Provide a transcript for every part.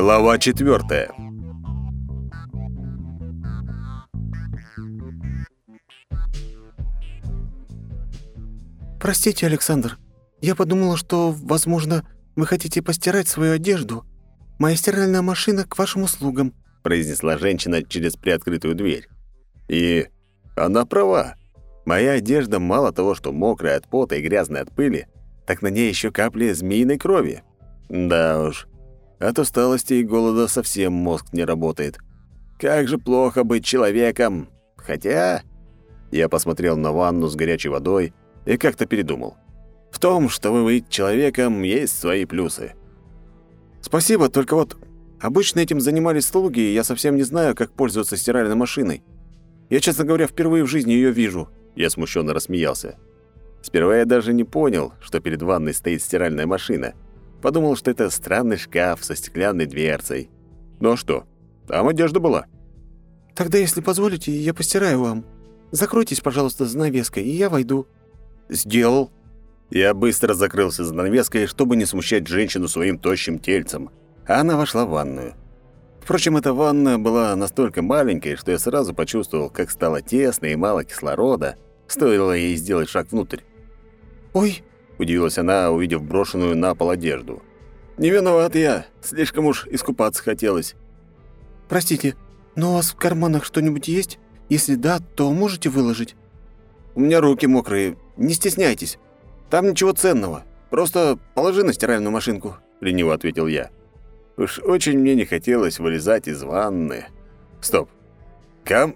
Глава четвертая. «Простите, Александр, я подумала, что, возможно, вы хотите постирать свою одежду. Моя стиральная машина к вашим услугам», произнесла женщина через приоткрытую дверь. И она права. Моя одежда мало того, что мокрая от пота и грязная от пыли, так на ней еще капли змеиной крови. Да уж, от усталости и голода совсем мозг не работает. Как же плохо быть человеком. Хотя... Я посмотрел на ванну с горячей водой и как-то передумал. В том, чтобы быть человеком, есть свои плюсы. Спасибо, только вот обычно этим занимались слуги, и я совсем не знаю, как пользоваться стиральной машиной. Я, честно говоря, впервые в жизни ее вижу. Я смущенно рассмеялся. Сперва я даже не понял, что перед ванной стоит стиральная машина. Подумал, что это странный шкаф со стеклянной дверцей. Ну а что? Там одежда была. «Тогда, если позволите, я постираю вам. Закройтесь, пожалуйста, занавеской, и я войду». «Сделал». Я быстро закрылся занавеской, чтобы не смущать женщину своим тощим тельцем. А она вошла в ванную. Впрочем, эта ванна была настолько маленькой, что я сразу почувствовал, как стало тесно и мало кислорода, стоило ей сделать шаг внутрь. «Ой!» – удивилась она, увидев брошенную на пол одежду. «Не виноват я, слишком уж искупаться хотелось». «Простите, но у вас в карманах что-нибудь есть? Если да, то можете выложить?» «У меня руки мокрые, не стесняйтесь. Там ничего ценного. Просто положи на стиральную машинку», — лениво ответил я. Уж очень мне не хотелось вылезать из ванны. Стоп. Кам...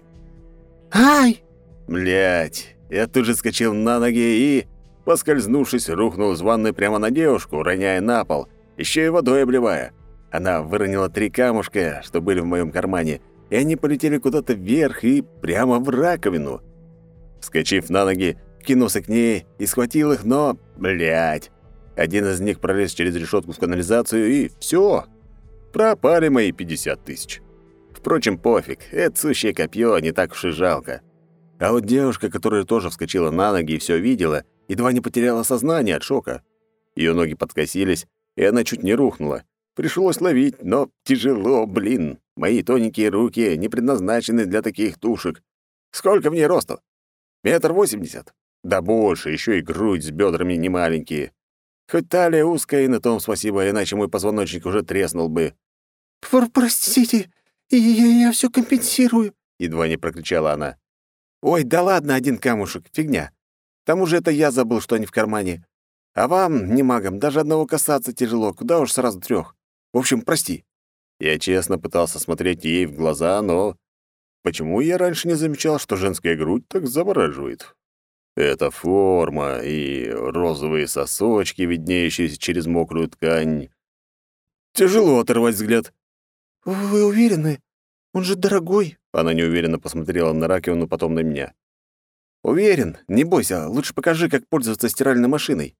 «Ай!» Блять. Я тут же скочил на ноги и, поскользнувшись, рухнул из ванны прямо на девушку, роняя на пол, еще и водой обливая. Она выронила три камушка, что были в моем кармане, и они полетели куда-то вверх и прямо в раковину. Вскочив на ноги, кинулся к ней и схватил их, но... блять. Один из них пролез через решетку в канализацию, и все. Пропали мои 50 тысяч. Впрочем, пофиг, это сущее копье не так уж и жалко. А вот девушка, которая тоже вскочила на ноги и все видела, едва не потеряла сознание от шока. Ее ноги подкосились, и она чуть не рухнула. Пришлось ловить, но тяжело, блин. Мои тоненькие руки не предназначены для таких тушек. Сколько в ней росту? Метр восемьдесят? Да больше, еще и грудь с бедрами немаленькие. Хоть талия узкая, и на том спасибо, иначе мой позвоночник уже треснул бы. «Простите, я, я все компенсирую», — едва не прокричала она. «Ой, да ладно, один камушек, фигня. К тому же это я забыл, что они в кармане. А вам, не магам, даже одного касаться тяжело, куда уж сразу трех. В общем, прости». Я честно пытался смотреть ей в глаза, но... Почему я раньше не замечал, что женская грудь так завораживает? Это форма и розовые сосочки, виднеющиеся через мокрую ткань. Тяжело оторвать взгляд. «Вы уверены? Он же дорогой». Она неуверенно посмотрела на раковину, потом на меня. «Уверен. Не бойся. Лучше покажи, как пользоваться стиральной машиной».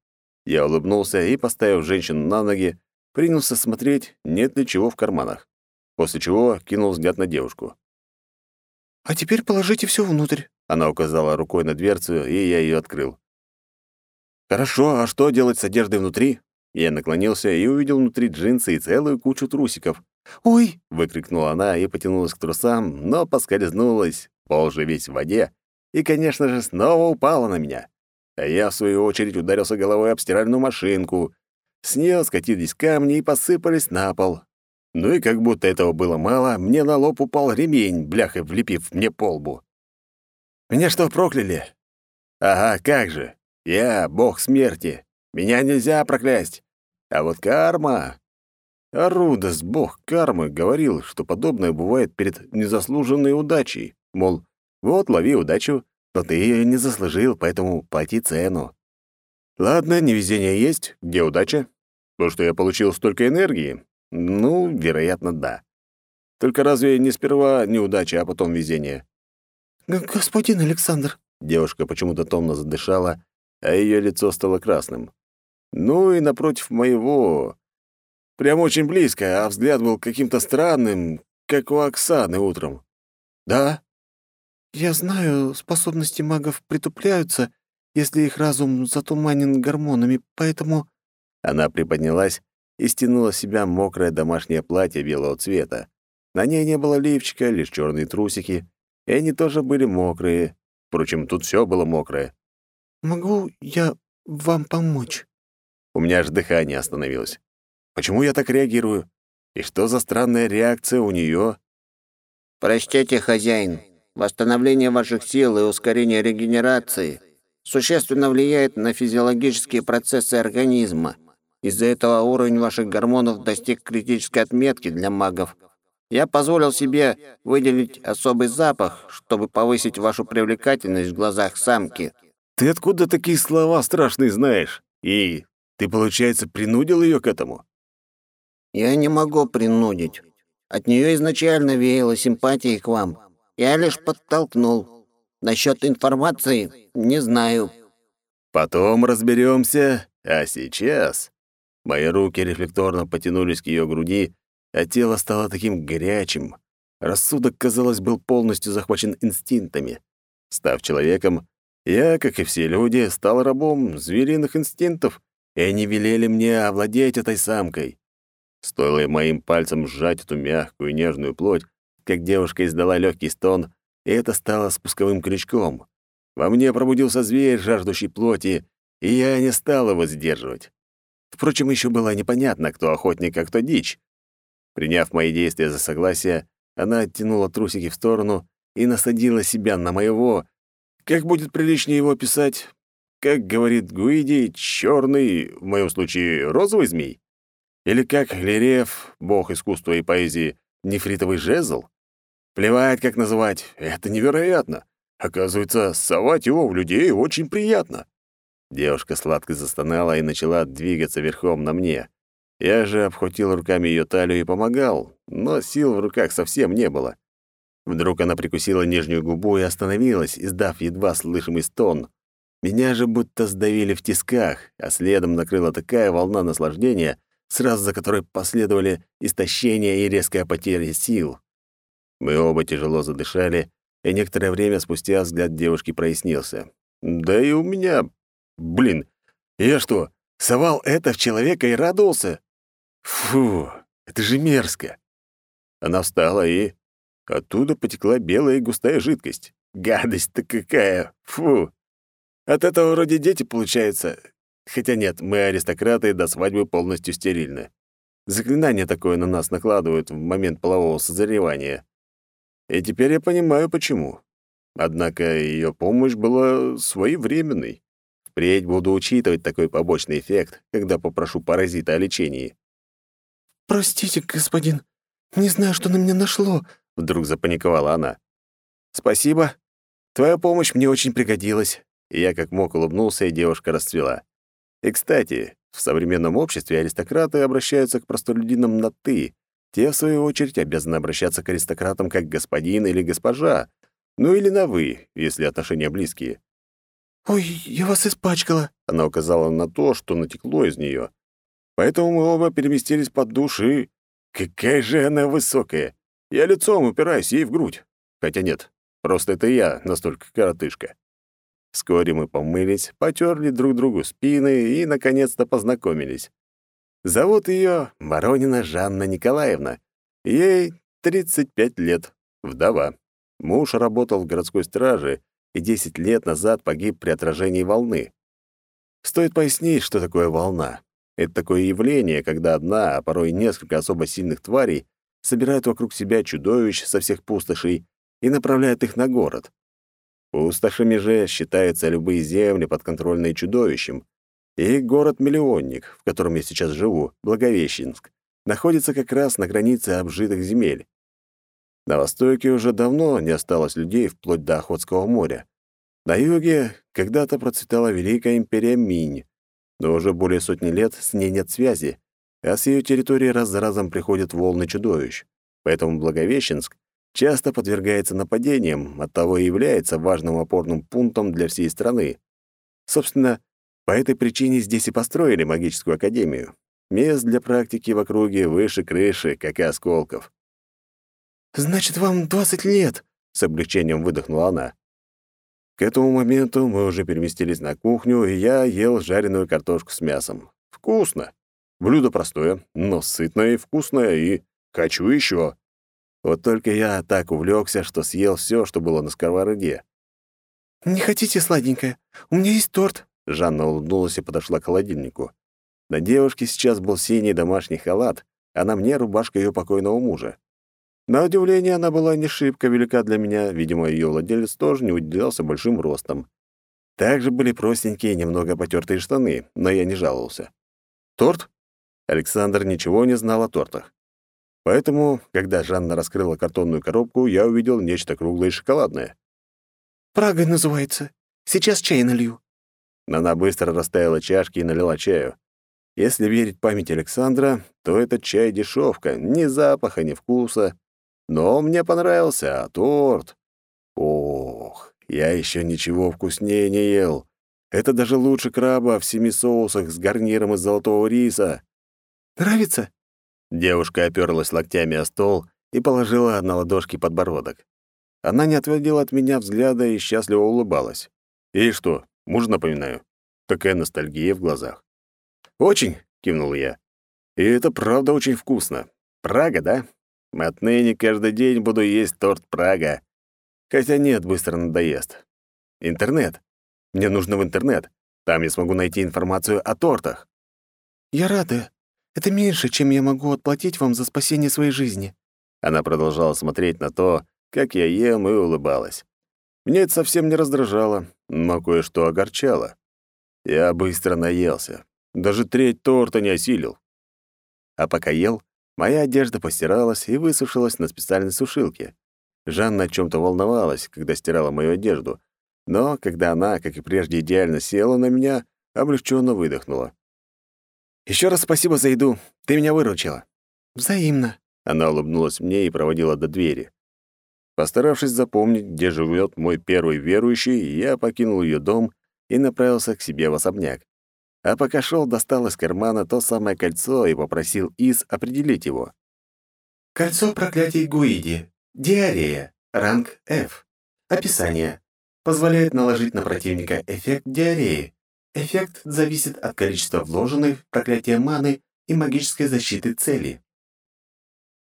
Я улыбнулся и, поставив женщину на ноги, принялся смотреть, нет ли чего в карманах. После чего кинул взгляд на девушку. «А теперь положите все внутрь», она указала рукой на дверцу, и я ее открыл. «Хорошо, а что делать с одеждой внутри?» Я наклонился и увидел внутри джинсы и целую кучу трусиков. «Ой!» — выкрикнула она и потянулась к трусам, но поскользнулась, пол же весь в воде, и, конечно же, снова упала на меня. А я, в свою очередь, ударился головой об стиральную машинку. С нее скатились камни и посыпались на пол. Ну и как будто этого было мало, мне на лоб упал ремень, бляхой влепив мне по лбу. Меня что, прокляли? Ага, как же. Я — бог смерти. Меня нельзя проклясть. А вот карма... Арудас, бог кармы, говорил, что подобное бывает перед незаслуженной удачей. Мол, вот, лови удачу, но ты ее не заслужил, поэтому плати цену. Ладно, невезение есть. Где удача? То, что я получил столько энергии? Ну, вероятно, да. Только разве не сперва неудача, а потом везение? «Господин Александр!» Девушка почему-то томно задышала, а ее лицо стало красным. Ну и напротив моего... Прям очень близко, а взгляд был каким-то странным, как у Оксаны утром. «Да?» «Я знаю, способности магов притупляются, если их разум затуманен гормонами, поэтому...» Она приподнялась и стянула с себя мокрое домашнее платье белого цвета. На ней не было лифчика, лишь черные трусики, и они тоже были мокрые. Впрочем, тут все было мокрое. «Могу я вам помочь?» У меня аж дыхание остановилось. Почему я так реагирую? И что за странная реакция у нее? «Простите, хозяин, восстановление ваших сил и ускорение регенерации существенно влияет на физиологические процессы организма. Из-за этого уровень ваших гормонов достиг критической отметки для магов. Я позволил себе выделить особый запах, чтобы повысить вашу привлекательность в глазах самки». «Ты откуда такие слова страшные знаешь? И ты, получается, принудил ее к этому?» «Я не могу принудить. От нее изначально веяло симпатией к вам. Я лишь подтолкнул. Насчет информации не знаю». «Потом разберемся. А сейчас...» Мои руки рефлекторно потянулись к ее груди, а тело стало таким горячим. Рассудок, казалось, был полностью захвачен инстинктами. Став человеком, я, как и все люди, стал рабом звериных инстинктов, и они велели мне овладеть этой самкой. Стоило моим пальцем сжать эту мягкую нежную плоть, как девушка издала легкий стон, и это стало спусковым крючком. Во мне пробудился зверь, жаждущий плоти, и я не стал его сдерживать. Впрочем, еще было непонятно, кто охотник, а кто дичь. Приняв мои действия за согласие, она оттянула трусики в сторону и насадила себя на моего. Как будет приличнее его писать? Как говорит Гуиди, черный, в моем случае, розовый змей? Или как Лерев, бог искусства и поэзии, нефритовый жезл? Плевать, как называть, это невероятно. Оказывается, совать его в людей очень приятно. Девушка сладко застонала и начала двигаться верхом на мне. Я же обхватил руками ее талию и помогал, но сил в руках совсем не было. Вдруг она прикусила нижнюю губу и остановилась, издав едва слышимый стон. Меня же будто сдавили в тисках, а следом накрыла такая волна наслаждения, сразу за которой последовали истощение и резкая потеря сил. Мы оба тяжело задышали, и некоторое время спустя взгляд девушки прояснился. Да и у меня... Блин, я что, совал это в человека и радовался? Фу, это же мерзко. Она встала и... Оттуда потекла белая и густая жидкость. Гадость-то какая! Фу! От этого вроде дети получаются, Хотя нет, мы аристократы до свадьбы полностью стерильны. Заклинание такое на нас накладывают в момент полового созревания. И теперь я понимаю, почему. Однако ее помощь была своевременной. Впредь буду учитывать такой побочный эффект, когда попрошу паразита о лечении. «Простите, господин, не знаю, что на меня нашло», — вдруг запаниковала она. «Спасибо. Твоя помощь мне очень пригодилась». Я как мог улыбнулся, и девушка расцвела. И, кстати, в современном обществе аристократы обращаются к простолюдинам на «ты». Те, в свою очередь, обязаны обращаться к аристократам как господин или госпожа, ну или на «вы», если отношения близкие. «Ой, я вас испачкала», — она указала на то, что натекло из нее. Поэтому мы оба переместились под душ и... Какая же она высокая! Я лицом упираюсь ей в грудь. Хотя нет, просто это я настолько коротышка. Вскоре мы помылись, потерли друг другу спины и, наконец-то, познакомились. Зовут ее Воронина Жанна Николаевна. Ей 35 лет, вдова. Муж работал в городской страже и 10 лет назад погиб при отражении волны. Стоит пояснить, что такое волна. Это такое явление, когда одна, а порой несколько особо сильных тварей собирают вокруг себя чудовищ со всех пустошей и направляют их на город. Пустошами же считаются любые земли, подконтрольные чудовищем. И город-миллионник, в котором я сейчас живу, Благовещенск, находится как раз на границе обжитых земель. На востоке уже давно не осталось людей вплоть до Охотского моря. На юге когда-то процветала Великая империя Минь, но уже более сотни лет с ней нет связи, а с ее территории раз за разом приходят волны чудовищ. Поэтому Благовещенск часто подвергается нападениям, оттого и является важным опорным пунктом для всей страны. Собственно, по этой причине здесь и построили магическую академию. Мест для практики в округе выше крыши, как и осколков. «Значит, вам 20 лет?» — с облегчением выдохнула она. К этому моменту мы уже переместились на кухню, и я ел жареную картошку с мясом. Вкусно! Блюдо простое, но сытное и вкусное, и хочу еще. Вот только я так увлекся, что съел все, что было на сковороде. «Не хотите сладенькое? У меня есть торт». Жанна улыбнулась и подошла к холодильнику. На девушке сейчас был синий домашний халат, а на мне рубашка ее покойного мужа. На удивление, она была не шибко велика для меня, видимо, ее владелец тоже не уделялся большим ростом. Также были простенькие, немного потертые штаны, но я не жаловался. Торт? Александр ничего не знал о тортах. Поэтому, когда Жанна раскрыла картонную коробку, я увидел нечто круглое и шоколадное. «Прага называется. Сейчас чай налью». Она быстро расставила чашки и налила чаю. Если верить памяти Александра, то этот чай дешевка, ни запаха, ни вкуса. Но мне понравился, а торт... Ох, я еще ничего вкуснее не ел. Это даже лучше краба в семи соусах с гарниром из золотого риса. «Нравится?» Девушка оперлась локтями о стол и положила на ладошки подбородок. Она не отводила от меня взгляда и счастливо улыбалась. И что, мужа напоминаю? Такая ностальгия в глазах. «Очень!» — кивнул я. «И это правда очень вкусно. Прага, да? Отныне каждый день буду есть торт Прага. Хотя нет, быстро надоест. Интернет. Мне нужно в интернет. Там я смогу найти информацию о тортах». «Я рада. Это меньше, чем я могу отплатить вам за спасение своей жизни». Она продолжала смотреть на то, как я ем, и улыбалась. Мне это совсем не раздражало, но кое-что огорчало. Я быстро наелся. Даже треть торта не осилил. А пока ел, моя одежда постиралась и высушилась на специальной сушилке. Жанна о чем то волновалась, когда стирала мою одежду, но когда она, как и прежде, идеально села на меня, облегченно выдохнула. Еще раз спасибо за еду. Ты меня выручила». «Взаимно». Она улыбнулась мне и проводила до двери. Постаравшись запомнить, где живет мой первый верующий, я покинул ее дом и направился к себе в особняк. А пока шел, достал из кармана то самое кольцо и попросил Из определить его. Кольцо проклятий Гуиди. Диарея. Ранг F. Описание. Позволяет наложить на противника эффект диареи. Эффект зависит от количества вложенной в маны и магической защиты цели.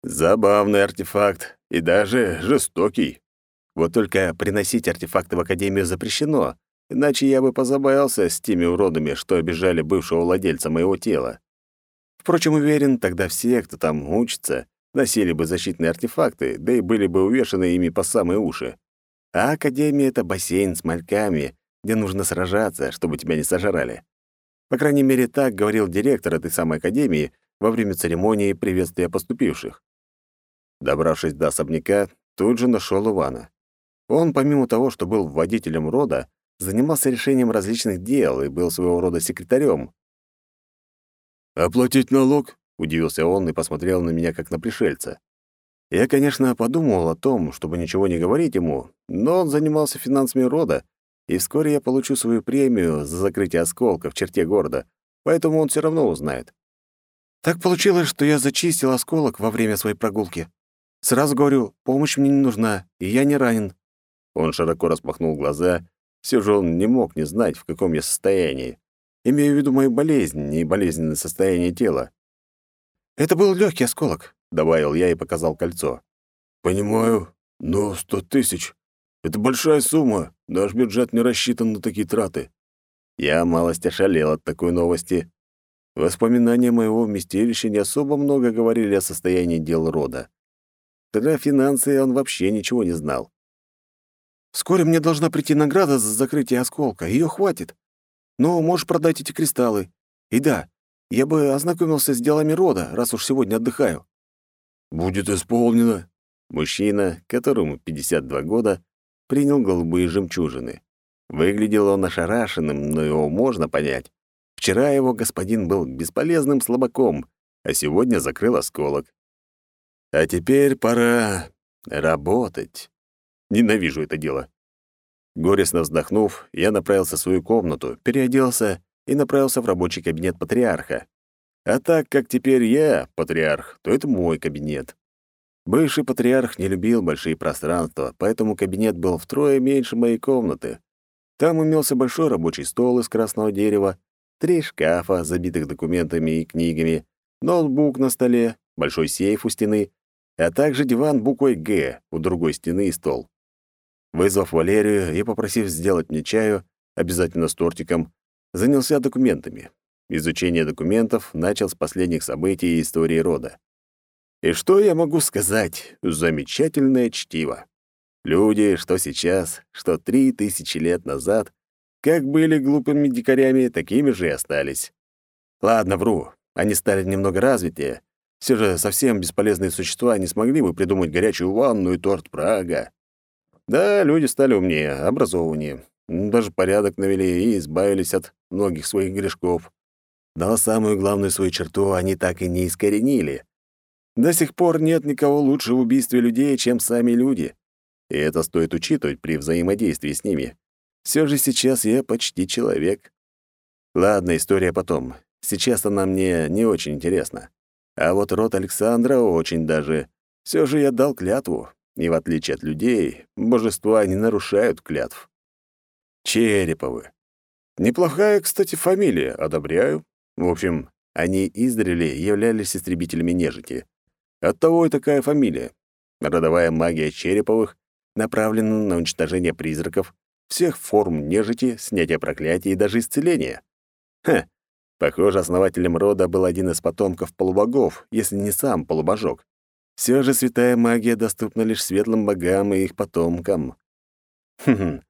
Забавный артефакт и даже жестокий. Вот только приносить артефакты в Академию запрещено, Иначе я бы позабавился с теми уродами, что обижали бывшего владельца моего тела. Впрочем, уверен, тогда все, кто там учится, носили бы защитные артефакты, да и были бы увешаны ими по самые уши. А Академия — это бассейн с мальками, где нужно сражаться, чтобы тебя не сожрали. По крайней мере, так говорил директор этой самой Академии во время церемонии приветствия поступивших. Добравшись до особняка, тут же нашел Ивана. Он, помимо того, что был водителем рода, занимался решением различных дел и был своего рода секретарем. «Оплатить налог?» — удивился он и посмотрел на меня как на пришельца. Я, конечно, подумал о том, чтобы ничего не говорить ему, но он занимался финансами рода, и вскоре я получу свою премию за закрытие осколка в черте города, поэтому он все равно узнает. Так получилось, что я зачистил осколок во время своей прогулки. Сразу говорю, помощь мне не нужна, и я не ранен. Он широко распахнул глаза все же он не мог не знать, в каком я состоянии. Имею в виду мою болезнь, не болезненное состояние тела. «Это был легкий осколок», — добавил я и показал кольцо. «Понимаю, но сто тысяч — это большая сумма. Наш бюджет не рассчитан на такие траты». Я малость ошалел от такой новости. Воспоминания моего вместилища не особо много говорили о состоянии дел рода. Тогда финансы он вообще ничего не знал. Вскоре мне должна прийти награда за закрытие осколка. Ее хватит. Но можешь продать эти кристаллы. И да, я бы ознакомился с делами рода, раз уж сегодня отдыхаю». «Будет исполнено». Мужчина, которому 52 года, принял голубые жемчужины. Выглядел он ошарашенным, но его можно понять. Вчера его господин был бесполезным слабаком, а сегодня закрыл осколок. А теперь пора работать. Ненавижу это дело. Горестно вздохнув, я направился в свою комнату, переоделся и направился в рабочий кабинет патриарха. А так как теперь я патриарх, то это мой кабинет. Бывший патриарх не любил большие пространства, поэтому кабинет был втрое меньше моей комнаты. Там имелся большой рабочий стол из красного дерева, три шкафа, забитых документами и книгами, ноутбук на столе, большой сейф у стены, а также диван буквой «Г» у другой стены и стол. Вызвав Валерию и попросив сделать мне чаю, обязательно с тортиком, занялся документами. Изучение документов начал с последних событий истории рода. И что я могу сказать? Замечательное чтиво. Люди, что сейчас, что три тысячи лет назад, как были глупыми дикарями, такими же и остались. Ладно, вру, они стали немного развитее. Все же совсем бесполезные существа не смогли бы придумать горячую ванну и торт Прага. Да, люди стали умнее, образованнее. Даже порядок навели и избавились от многих своих грешков. Но самую главную свою черту они так и не искоренили. До сих пор нет никого лучше в убийстве людей, чем сами люди. И это стоит учитывать при взаимодействии с ними. Все же сейчас я почти человек. Ладно, история потом. Сейчас она мне не очень интересна. А вот род Александра очень даже. Все же я дал клятву, и в отличие от людей, божества не нарушают клятв. Череповы. Неплохая, кстати, фамилия, одобряю. В общем, они издревле являлись истребителями нежити. Оттого и такая фамилия. Родовая магия Череповых направлена на уничтожение призраков, всех форм нежити, снятие проклятий и даже исцеления. Ха, похоже, основателем рода был один из потомков полубогов, если не сам полубожок. Все же святая магия доступна лишь светлым богам и их потомкам. Хм,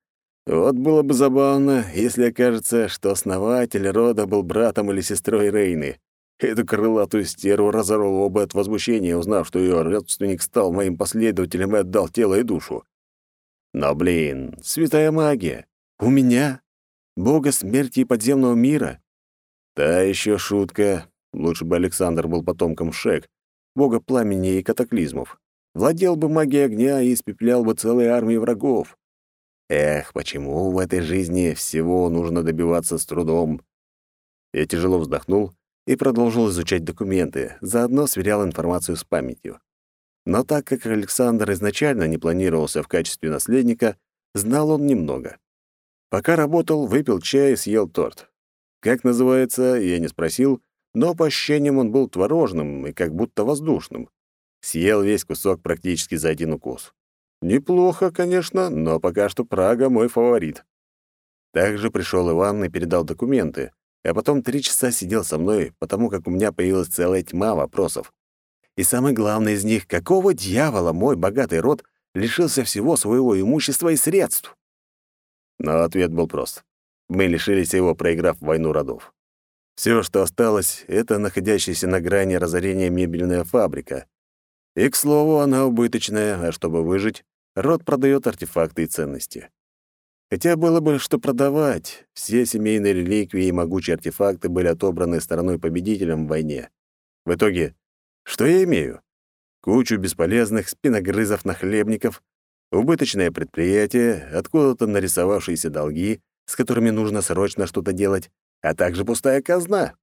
вот было бы забавно, если окажется, что основатель рода был братом или сестрой Рейны. Эту крылатую стерву разорвало бы от возмущения, узнав, что ее родственник стал моим последователем и отдал тело и душу. Но, блин, святая магия. У меня? Бога смерти и подземного мира? Та еще шутка. Лучше бы Александр был потомком Шек, бога пламени и катаклизмов. Владел бы магией огня и испепелял бы целые армии врагов. Эх, почему в этой жизни всего нужно добиваться с трудом? Я тяжело вздохнул и продолжил изучать документы, заодно сверял информацию с памятью. Но так как Александр изначально не планировался в качестве наследника, знал он немного. Пока работал, выпил чай и съел торт. Как называется, я не спросил, но по ощущениям он был творожным и как будто воздушным. Съел весь кусок практически за один укус. Неплохо, конечно, но пока что Прага мой фаворит. Также пришел Иван и передал документы, а потом три часа сидел со мной, потому как у меня появилась целая тьма вопросов. И самый главный из них — какого дьявола мой богатый род лишился всего своего имущества и средств? Но ответ был прост. Мы лишились его, проиграв войну родов. Все, что осталось, — это находящаяся на грани разорения мебельная фабрика. И, к слову, она убыточная, а чтобы выжить, род продает артефакты и ценности. Хотя было бы что продавать, все семейные реликвии и могучие артефакты были отобраны стороной победителем в войне. В итоге, что я имею? Кучу бесполезных спиногрызов-нахлебников, убыточное предприятие, откуда-то нарисовавшиеся долги, с которыми нужно срочно что-то делать, а также пустая казна.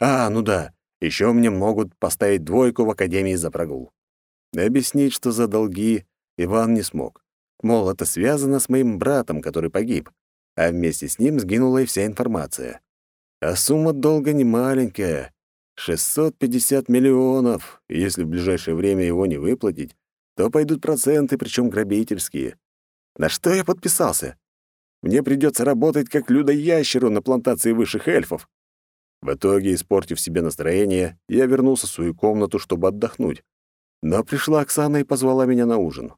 А, ну да, еще мне могут поставить двойку в академии за прогул. Объяснить, что за долги, Иван не смог. Мол, это связано с моим братом, который погиб, а вместе с ним сгинула и вся информация. А сумма долга не маленькая — 650 миллионов, если в ближайшее время его не выплатить, то пойдут проценты, причем грабительские. На что я подписался? Мне придется работать как людоящеру на плантации высших эльфов. В итоге, испортив себе настроение, я вернулся в свою комнату, чтобы отдохнуть. Но пришла Оксана и позвала меня на ужин.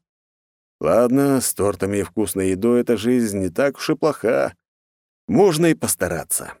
Ладно, с тортами и вкусной едой эта жизнь не так уж и плоха. Можно и постараться.